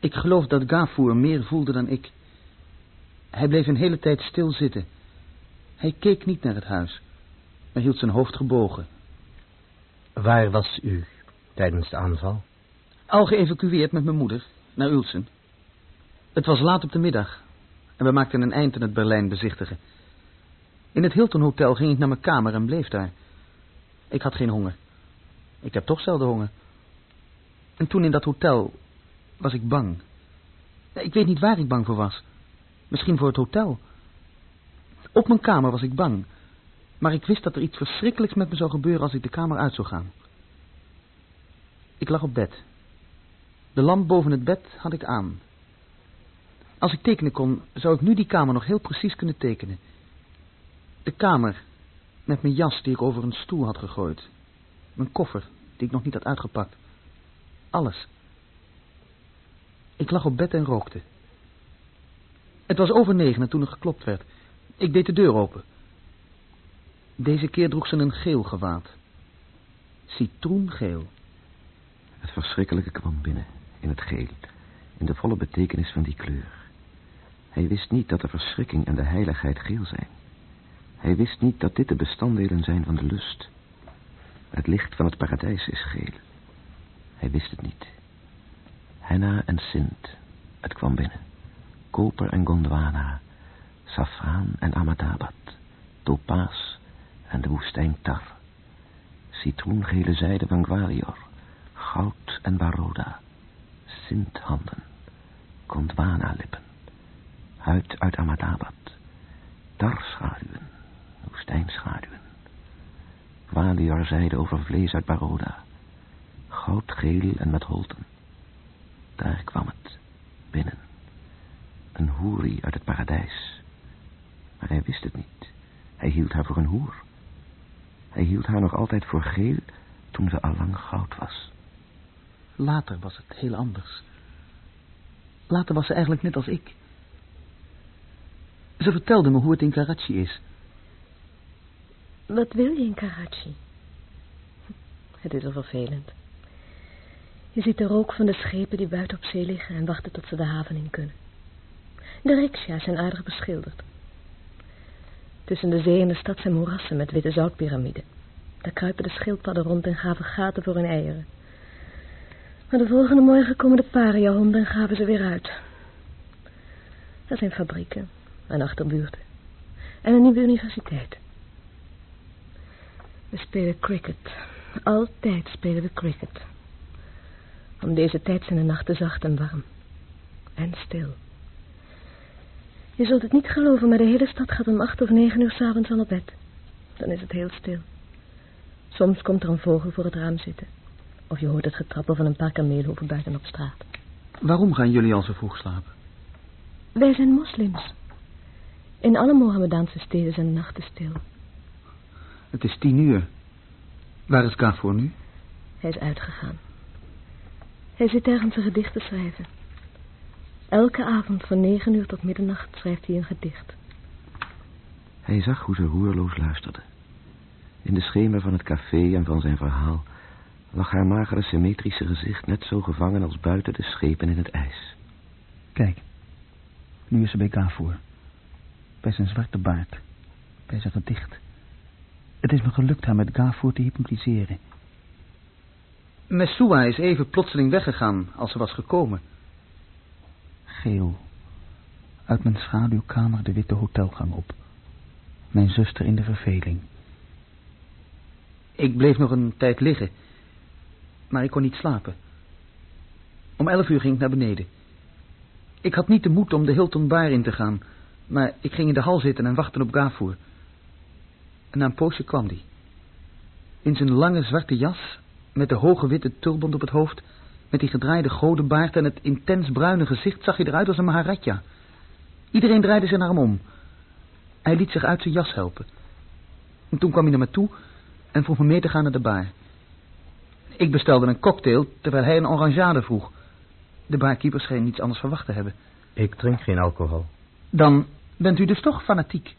Ik geloof dat Gafour meer voelde dan ik. Hij bleef een hele tijd stil zitten. Hij keek niet naar het huis, maar hield zijn hoofd gebogen. Waar was u tijdens de aanval? Al geëvacueerd met mijn moeder, naar Ulsen. Het was laat op de middag en we maakten een eind aan het Berlijn bezichtigen. In het Hilton Hotel ging ik naar mijn kamer en bleef daar. Ik had geen honger. Ik heb toch zelden honger. En toen in dat hotel was ik bang. Ik weet niet waar ik bang voor was. Misschien voor het hotel. Op mijn kamer was ik bang. Maar ik wist dat er iets verschrikkelijks met me zou gebeuren als ik de kamer uit zou gaan. Ik lag op bed. De lamp boven het bed had ik aan. Als ik tekenen kon, zou ik nu die kamer nog heel precies kunnen tekenen. De kamer, met mijn jas die ik over een stoel had gegooid. Mijn koffer, die ik nog niet had uitgepakt. Alles. Ik lag op bed en rookte. Het was over negen toen er geklopt werd. Ik deed de deur open. Deze keer droeg ze een geel gewaad. Citroengeel. Het verschrikkelijke kwam binnen, in het geel, in de volle betekenis van die kleur. Hij wist niet dat de verschrikking en de heiligheid geel zijn. Hij wist niet dat dit de bestanddelen zijn van de lust. Het licht van het paradijs is geel. Hij wist het niet. Henna en Sint, het kwam binnen. Koper en Gondwana, Safraan en Ahmadabat, Topaas en de woestijn Tar. Citroengele zijde van Gwalior, goud en Baroda, Sinthanden, Gondwana-lippen, huid uit Ahmadabat, Tarschaduwen, woestijnschaduwen. Gwalior zijde over vlees uit Baroda, goudgeel en met holten. Daar kwam het, binnen. Een hoerie uit het paradijs. Maar hij wist het niet. Hij hield haar voor een hoer. Hij hield haar nog altijd voor geel toen ze al lang goud was. Later was het heel anders. Later was ze eigenlijk net als ik. Ze vertelde me hoe het in Karachi is. Wat wil je in Karachi? Het is al vervelend. Je ziet de rook van de schepen die buiten op zee liggen en wachten tot ze de haven in kunnen. De riksja's zijn aardig beschilderd. Tussen de zee en de stad zijn moerassen met witte zoutpyramiden. Daar kruipen de schildpadden rond en gaven gaten voor hun eieren. Maar de volgende morgen komen de pariahonden en gaven ze weer uit. Er zijn fabrieken en achterbuurten. En een nieuwe universiteit. We spelen cricket. Altijd spelen we cricket. Om deze tijd zijn de nachten zacht en warm. En stil. Je zult het niet geloven, maar de hele stad gaat om acht of negen uur s'avonds al op bed. Dan is het heel stil. Soms komt er een vogel voor het raam zitten. Of je hoort het getrappel van een paar kameelhoeven buiten op straat. Waarom gaan jullie al zo vroeg slapen? Wij zijn moslims. In alle Mohammedaanse steden zijn de nachten stil. Het is tien uur. Waar is Gafoor nu? Hij is uitgegaan. Hij zit ergens een gedicht te schrijven. Elke avond van negen uur tot middernacht schrijft hij een gedicht. Hij zag hoe ze roerloos luisterde. In de schemer van het café en van zijn verhaal lag haar magere symmetrische gezicht net zo gevangen als buiten de schepen in het ijs. Kijk, nu is ze bij Gafoor. Bij zijn zwarte baard. Bij zijn gedicht. Het is me gelukt haar met Gafoor te hypnotiseren. Messoua is even plotseling weggegaan als ze was gekomen. Geel. Uit mijn schaduwkamer de witte hotelgang op. Mijn zuster in de verveling. Ik bleef nog een tijd liggen. Maar ik kon niet slapen. Om elf uur ging ik naar beneden. Ik had niet de moed om de Hilton Bar in te gaan. Maar ik ging in de hal zitten en wachten op Gafoer. En na een poosje kwam die. In zijn lange zwarte jas, met de hoge witte tulband op het hoofd, met die gedraaide godenbaard en het intens bruine gezicht zag hij eruit als een Maharatja. Iedereen draaide zich naar hem om. Hij liet zich uit zijn jas helpen. En toen kwam hij naar me toe en vroeg me mee te gaan naar de bar. Ik bestelde een cocktail, terwijl hij een orangeade vroeg. De barkeeper scheen niets anders verwacht te hebben. Ik drink geen alcohol. Dan bent u dus toch fanatiek.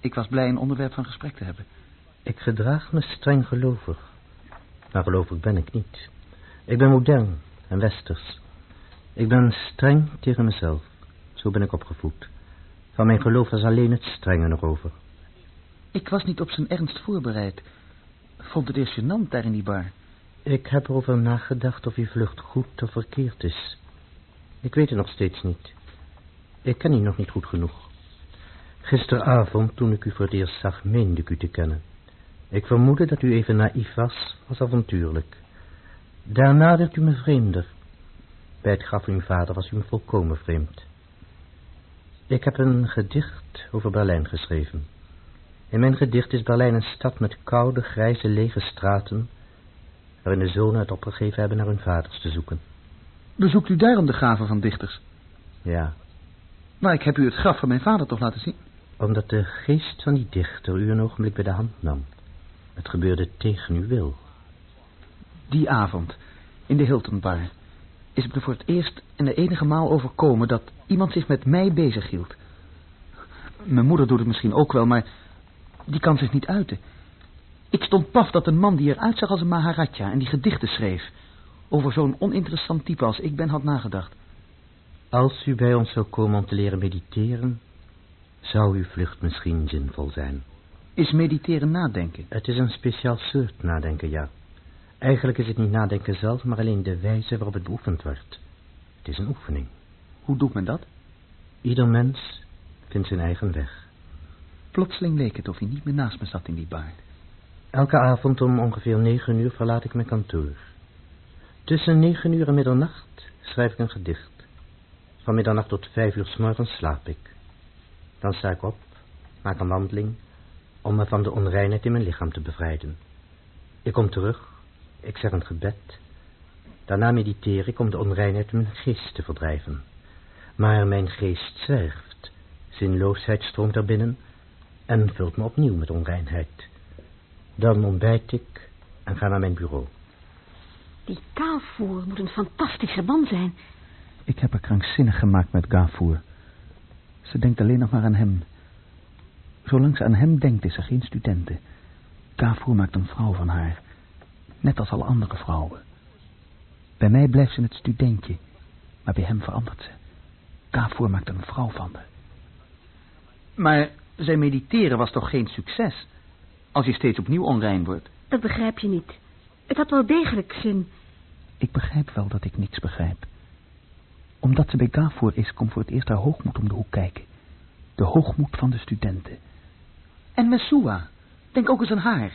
Ik was blij een onderwerp van gesprek te hebben. Ik gedraag me streng gelovig. Maar gelovig ben ik niet. Ik ben modern en westers. Ik ben streng tegen mezelf. Zo ben ik opgevoed. Van mijn geloof is alleen het strenge nog over. Ik was niet op zijn ernst voorbereid. Vond het eerst gênant daar in die bar. Ik heb erover nagedacht of uw vlucht goed of verkeerd is. Ik weet het nog steeds niet. Ik ken u nog niet goed genoeg. Gisteravond, toen ik u voor het eerst zag, meende ik u te kennen. Ik vermoedde dat u even naïef was als avontuurlijk. Daarna werd u me vreemder. Bij het graf van uw vader was u me volkomen vreemd. Ik heb een gedicht over Berlijn geschreven. In mijn gedicht is Berlijn een stad met koude, grijze, lege straten... waarin de zonen het opgegeven hebben naar hun vaders te zoeken. Bezoekt u daarom de graven van dichters? Ja, Maar ik heb u het graf van mijn vader toch laten zien? omdat de geest van die dichter u een ogenblik bij de hand nam. Het gebeurde tegen uw wil. Die avond, in de Hilton Bar, is het me voor het eerst en de enige maal overkomen dat iemand zich met mij bezighield. Mijn moeder doet het misschien ook wel, maar die kan zich niet uiten. Ik stond paf dat een man die eruit zag als een Maharatja en die gedichten schreef, over zo'n oninteressant type als ik ben had nagedacht. Als u bij ons zou komen om te leren mediteren, zou uw vlucht misschien zinvol zijn. Is mediteren nadenken? Het is een speciaal soort nadenken, ja. Eigenlijk is het niet nadenken zelf, maar alleen de wijze waarop het beoefend wordt. Het is een oefening. Hoe doet men dat? Ieder mens vindt zijn eigen weg. Plotseling leek het of hij niet meer naast me zat in die bar. Elke avond om ongeveer negen uur verlaat ik mijn kantoor. Tussen negen uur en middernacht schrijf ik een gedicht. Van middernacht tot vijf uur s morgens slaap ik. Dan sta ik op, maak een wandeling, om me van de onreinheid in mijn lichaam te bevrijden. Ik kom terug, ik zeg een gebed. Daarna mediteer ik om de onreinheid in mijn geest te verdrijven. Maar mijn geest zwerft, zinloosheid stroomt er binnen en vult me opnieuw met onreinheid. Dan ontbijt ik en ga naar mijn bureau. Die Kavoer moet een fantastische man zijn. Ik heb haar krankzinnig gemaakt met Gafoer. Ze denkt alleen nog maar aan hem. Zolang ze aan hem denkt, is ze geen studente. Gafoer maakt een vrouw van haar. Net als alle andere vrouwen. Bij mij blijft ze het studentje. Maar bij hem verandert ze. Gafoer maakt een vrouw van haar. Maar zijn mediteren was toch geen succes? Als je steeds opnieuw onrein wordt. Dat begrijp je niet. Het had wel degelijk zin. Ik begrijp wel dat ik niks begrijp. Omdat ze bij Gafor is, komt voor het eerst haar hoogmoed om de hoek kijken. De hoogmoed van de studenten. En Messua. Denk ook eens aan haar.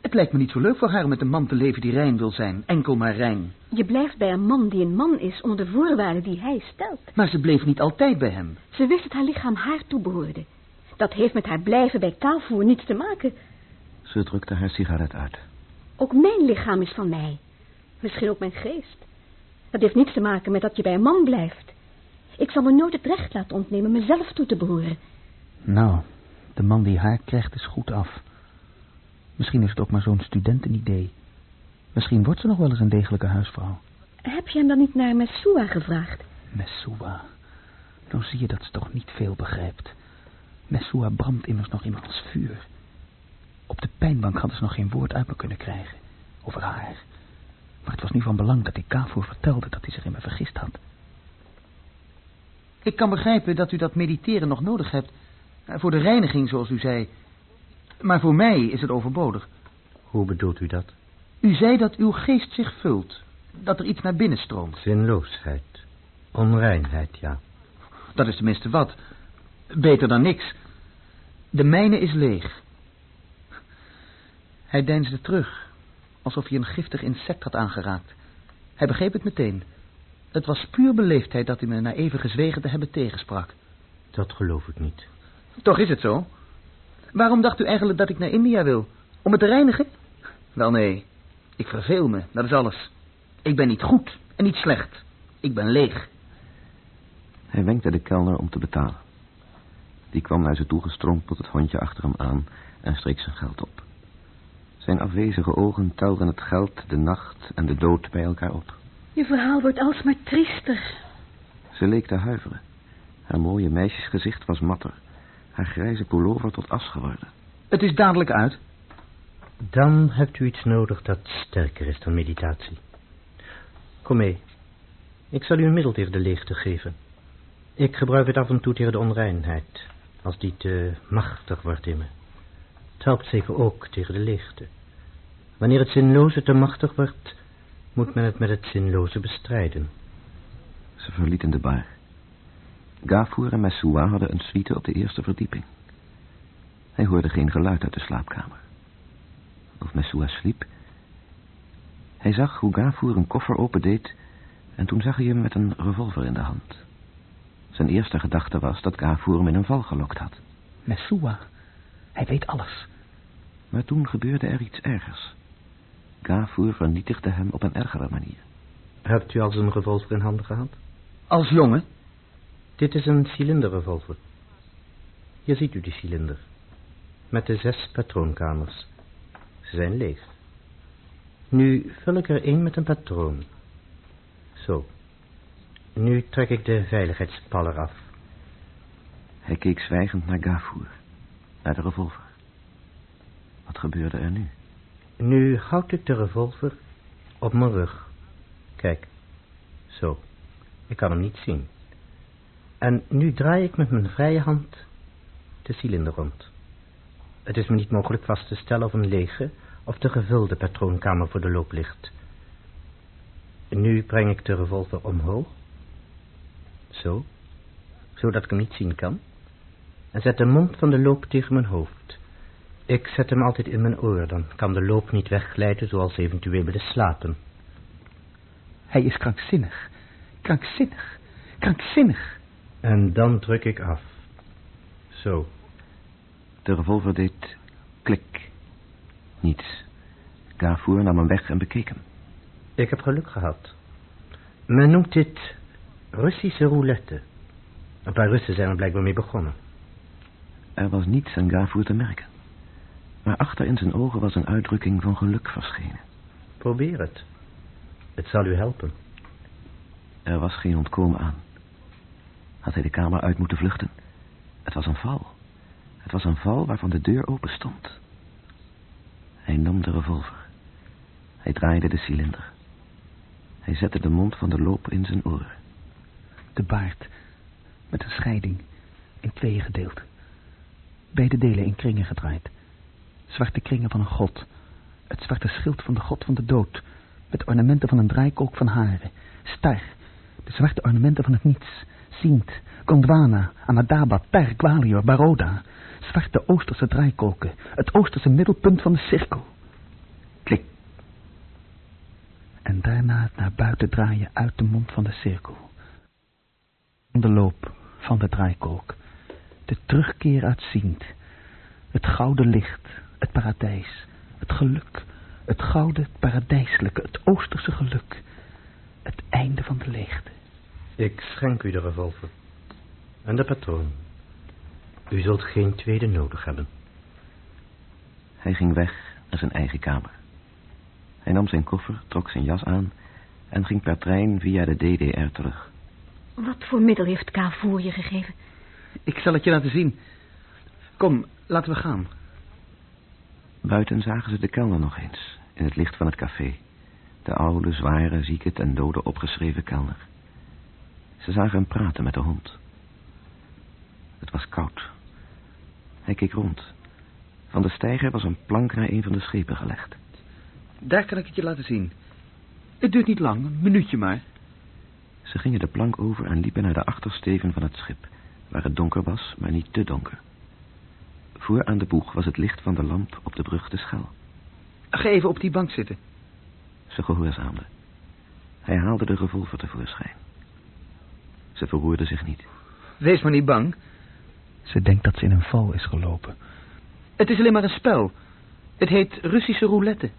Het lijkt me niet zo leuk voor haar om met een man te leven die rein wil zijn. Enkel maar rein. Je blijft bij een man die een man is onder de voorwaarden die hij stelt. Maar ze bleef niet altijd bij hem. Ze wist dat haar lichaam haar toebehoorde. Dat heeft met haar blijven bij kaalvoer niets te maken. Ze drukte haar sigaret uit. Ook mijn lichaam is van mij. Misschien ook mijn geest. Dat heeft niets te maken met dat je bij een man blijft. Ik zal me nooit het recht laten ontnemen mezelf toe te behoren. Nou, de man die haar krijgt is goed af. Misschien is het ook maar zo'n studentenidee. Misschien wordt ze nog wel eens een degelijke huisvrouw. Heb je hem dan niet naar Messua gevraagd? Messua. Nou zie je dat ze toch niet veel begrijpt. Messua brandt immers nog in als vuur. Op de pijnbank hadden ze nog geen woord uit me kunnen krijgen. Over haar. Maar het was nu van belang dat ik Kavo vertelde dat hij zich in me vergist had. Ik kan begrijpen dat u dat mediteren nog nodig hebt. eh, Voor de reiniging, zoals u zei. Maar voor mij is het overbodig. Hoe bedoelt u dat? U zei dat uw geest zich vult. Dat er iets naar binnen stroomt. Zinloosheid. Onreinheid, ja. Dat is tenminste wat. Beter dan niks. De mijne is leeg. Hij deinsde terug, alsof hij een giftig insect had aangeraakt. Hij begreep het meteen. Het was puur beleefdheid dat hij me na even gezwegen te hebben tegensprak. Dat geloof ik niet. Toch is het zo. Waarom dacht u eigenlijk dat ik naar India wil? Om het te reinigen? Wel nee, ik verveel me, dat is alles. Ik ben niet goed en niet slecht. Ik ben leeg. Hij wenkte de kelner om te betalen. Die kwam naar ze toe gestrompeld, het hondje achter hem aan en streek zijn geld op. Zijn afwezige ogen telden het geld, de nacht en de dood bij elkaar op. Je verhaal wordt alsmaar triester. Ze leek te huiveren. Haar mooie meisjesgezicht was matter. Haar grijze pullover tot as geworden. Het is dadelijk uit. Dan hebt u iets nodig dat sterker is dan meditatie. Kom mee. Ik zal u een middel tegen de leegte geven. Ik gebruik het af en toe tegen de onreinheid, als die te machtig wordt in me. Het helpt zeker ook tegen de leegte. Wanneer het zinloze te machtig wordt, moet men het met het zinloze bestrijden. Ze verlieten de bar. Gafour en Messoua hadden een suite op de eerste verdieping. Hij hoorde geen geluid uit de slaapkamer. Of Messoua sliep. Hij zag hoe Gafour een koffer opendeed en toen zag hij hem met een revolver in de hand. Zijn eerste gedachte was dat Gafour hem in een val gelokt had. Messoua. Hij weet alles. Maar toen gebeurde er iets ergers. Gafour vernietigde hem op een ergere manier. Hebt u al een revolver in handen gehad? Als jongen? Dit is een cilinderrevolver. Hier ziet u die cilinder. Met de zes patroonkamers. Ze zijn leeg. Nu vul ik er één met een patroon. Zo. Nu trek ik de veiligheidspaller af. Hij keek zwijgend naar Gafour, naar de revolver. Wat gebeurde er nu? Nu houd ik de revolver op mijn rug. Kijk. Zo. Ik kan hem niet zien. En nu draai ik met mijn vrije hand de cilinder rond. Het is me niet mogelijk vast te stellen of een lege of de gevulde patroonkamer voor de loop ligt. Nu breng ik de revolver omhoog. Zo. Zodat ik hem niet zien kan. En zet de mond van de loop tegen mijn hoofd. Ik zet hem altijd in mijn oor, dan kan de loop niet wegglijden zoals eventueel bij de slapen. Hij is krankzinnig. Krankzinnig. Krankzinnig. En dan druk ik af. Zo. De revolver deed klik. Niets. Gafour nam hem weg en bekeek hem. Ik heb geluk gehad. Men noemt dit Russische roulette. Een paar Russen zijn er blijkbaar mee begonnen. Er was niets aan Gafour te merken. Maar achter in zijn ogen was een uitdrukking van geluk verschenen. Probeer het. Het zal u helpen. Er was geen ontkomen aan. Had hij de kamer uit moeten vluchten? Het was een val. Het was een val waarvan de deur open stond. Hij nam de revolver. Hij draaide de cilinder. Hij zette de mond van de loop in zijn oor. De baard. Met een scheiding. In tweeën gedeeld. Beide delen in kringen gedraaid. Zwarte kringen van een god. Het zwarte schild van de god van de dood. Met ornamenten van een draaikolk van haren. Star. De zwarte ornamenten van het niets. Sint, Gondwana, Amadaba, Per, Gwalior, Baroda. Zwarte Oosterse draaikolken. Het Oosterse middelpunt van de cirkel. Klik. En daarna het naar buiten draaien uit de mond van de cirkel. De loop van de draaikolk. De terugkeer uit Sint. Het gouden licht, het paradijs, het geluk, het gouden, het paradijselijke, het oosterse geluk. Het einde van de leegte. Ik schenk u de revolver. En de patroon. U zult geen tweede nodig hebben. Hij ging weg naar zijn eigen kamer. Hij nam zijn koffer, trok zijn jas aan en ging per trein via de DDR terug. Wat voor middel heeft K. voor je gegeven? Ik zal het je laten zien. Kom, laten we gaan. Buiten zagen ze de kelner nog eens, in het licht van het café. De oude, zware, zieke, ten dode opgeschreven kelner. Ze zagen hem praten met de hond. Het was koud. Hij keek rond. Van de steiger was een plank naar een van de schepen gelegd. Daar kan ik het je laten zien. Het duurt niet lang, een minuutje maar. Ze gingen de plank over en liepen naar de achtersteven van het schip, waar het donker was, maar niet te donker. Voor aan de boeg was het licht van de lamp op de brug de schel. Ga even op die bank zitten. Ze gehoorzaamde. Hij haalde de revolver tevoorschijn. Ze verroerde zich niet. Wees maar niet bang. Ze denkt dat ze in een val is gelopen. Het is alleen maar een spel. Het heet Russische roulette.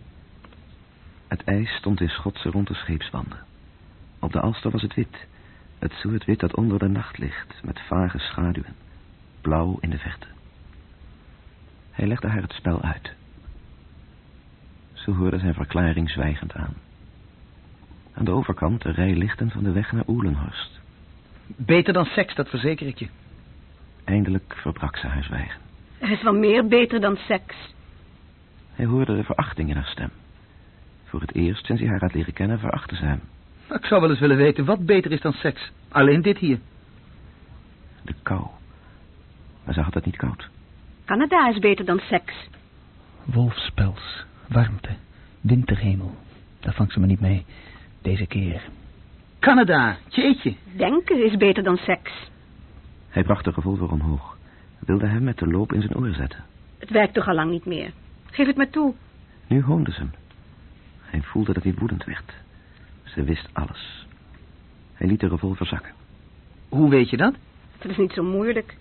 Het ijs stond in schotsen rond de scheepswanden. Op de alster was het wit. Het soort wit dat onder de nacht ligt, met vage schaduwen. Blauw in de verte. Hij legde haar het spel uit. Ze hoorde zijn verklaring zwijgend aan. Aan de overkant de rij lichten van de weg naar Oelenhorst. Beter dan seks, dat verzeker ik je. Eindelijk verbrak ze haar zwijgen. Er is wel meer beter dan seks. Hij hoorde de verachting in haar stem. Voor het eerst sinds hij haar had leren kennen verachtte ze hem. Ik zou wel eens willen weten wat beter is dan seks. Alleen dit hier. De kou. Maar ze had het niet koud. Canada is beter dan seks. Wolfspels, warmte, winterhemel. Daar vangt ze me niet mee. Deze keer. Canada, jeetje. Denken is beter dan seks. Hij bracht de revolver omhoog. Wilde hem met de loop in zijn oor zetten. Het werkt toch al lang niet meer. Geef het me toe. Nu hoonde ze hem. Hij voelde dat hij woedend werd. Ze wist alles. Hij liet de revolver zakken. Hoe weet je dat? Dat is niet zo moeilijk.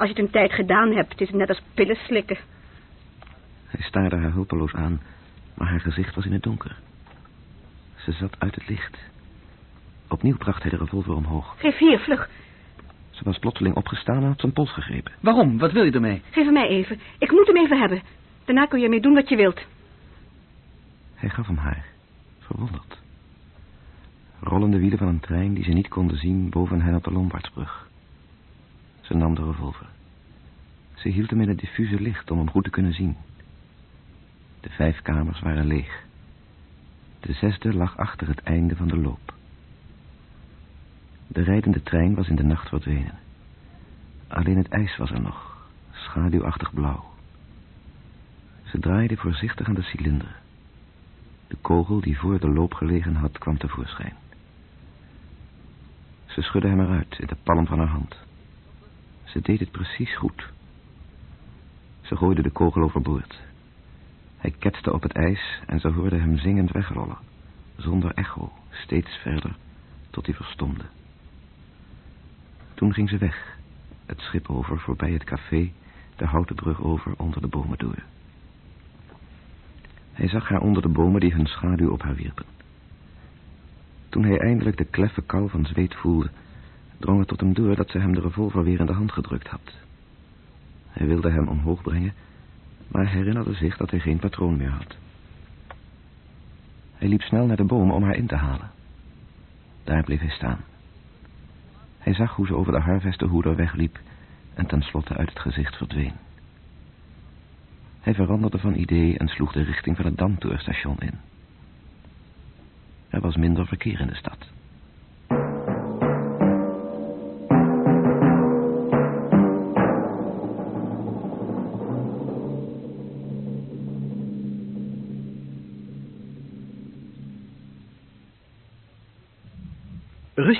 Als je het een tijd gedaan hebt, is het net als pillen slikken. Hij staarde haar hulpeloos aan, maar haar gezicht was in het donker. Ze zat uit het licht. Opnieuw bracht hij de revolver omhoog. Geef hier, vlug. Ze was plotseling opgestaan en had zijn pols gegrepen. Waarom? Wat wil je ermee? Geef hem mij even. Ik moet hem even hebben. Daarna kun je ermee doen wat je wilt. Hij gaf hem haar, verwonderd. Rollende wielen van een trein die ze niet konden zien boven hen op de Lombardsbrug. Ze nam de revolver. Ze hield hem in het diffuse licht om hem goed te kunnen zien. De vijf kamers waren leeg. De zesde lag achter het einde van de loop. De rijdende trein was in de nacht verdwenen. Alleen het ijs was er nog, schaduwachtig blauw. Ze draaide voorzichtig aan de cilinder. De kogel die voor de loop gelegen had, kwam tevoorschijn. Ze schudde hem eruit in de palm van haar hand. Ze deed het precies goed. Ze gooide de kogel overboord. Hij ketste op het ijs en ze hoorde hem zingend wegrollen, zonder echo, steeds verder, tot hij verstomde. Toen ging ze weg, het schip over, voorbij het café, de houten brug over, onder de bomen door. Hij zag haar onder de bomen die hun schaduw op haar wierpen. Toen hij eindelijk de kleffe kou van zweet voelde, drong het tot hem door dat ze hem de revolver weer in de hand gedrukt had. Hij wilde hem omhoog brengen, maar herinnerde zich dat hij geen patroon meer had. Hij liep snel naar de bomen om haar in te halen. Daar bleef hij staan. Hij zag hoe ze over de harveste hoeder wegliep en tenslotte uit het gezicht verdween. Hij veranderde van idee en sloeg de richting van het Damtoorstation in. Er was minder verkeer in de stad.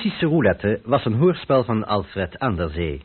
Russische roulette was een hoorspel van Alfred Anderzee.